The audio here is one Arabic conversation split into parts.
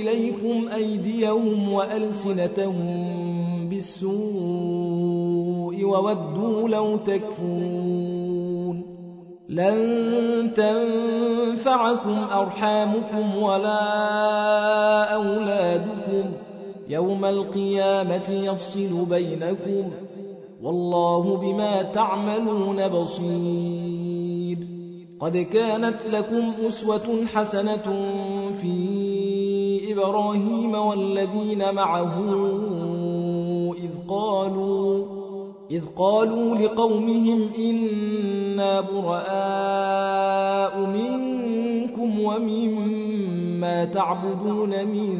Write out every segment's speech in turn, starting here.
إليكم أيديهم وألسنتهم بالسوء وودوا لو تكفون لن تنفعكم أرحامكم ولا أولادكم. يوم القيامة يفصل بينكم. والله بما تعملون بصير. قد كانت لكم أسوة حسنة في إبراهيم والذين معه إذ قالوا إذ قالوا لقومهم إنا براء منكم ومما تعبدون من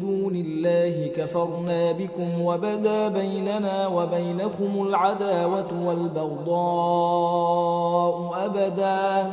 دون الله كفرنا بكم وبدا بيننا وبينكم العداوة والبغضاء أبدا.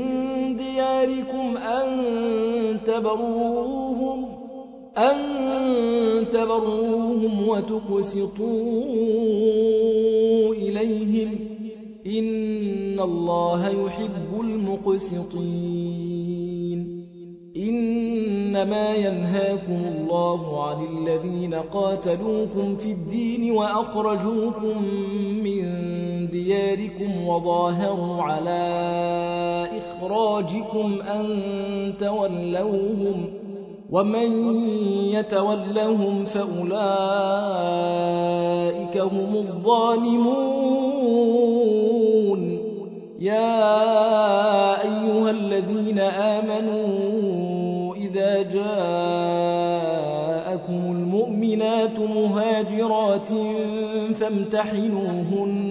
دياركم أن تبروهم أن تبروهم وتقسطوا إليهم. إن الله يحب المقسطين. إنما ينهاكم الله عن الذين قاتلوكم في الدين وأخرجوكم دياركم وظاهروا على إخراجكم أن تولوهم ومن يتولهم فأولئك هم الظالمون. يا أيها الذين آمنوا إذا جاءكم المؤمنات مهاجرات فامتحنوهن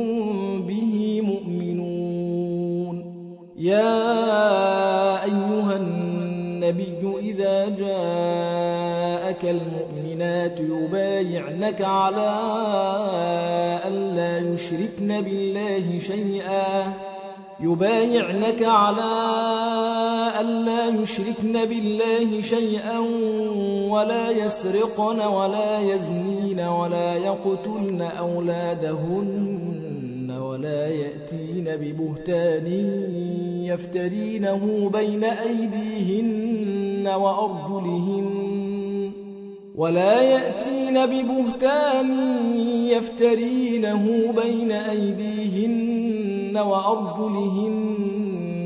يا أيها النبي إذا جاءك المؤمنات يبايعنك على أن لا يشركن بالله شيئا. يبايعنك على ألا يشركن بالله شيئا ولا يسرقن ولا يزنين ولا يقتلن أولادهن ولا يأتين ببهتان. يفترينه بين أيديهن وأرجلهن ولا يأتين ببهتان يفترينه بين أيديهن وأرجلهن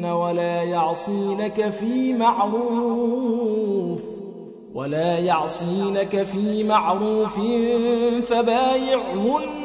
ولا يعصينك في معروف ولا يعصينك في معروف فبايعهن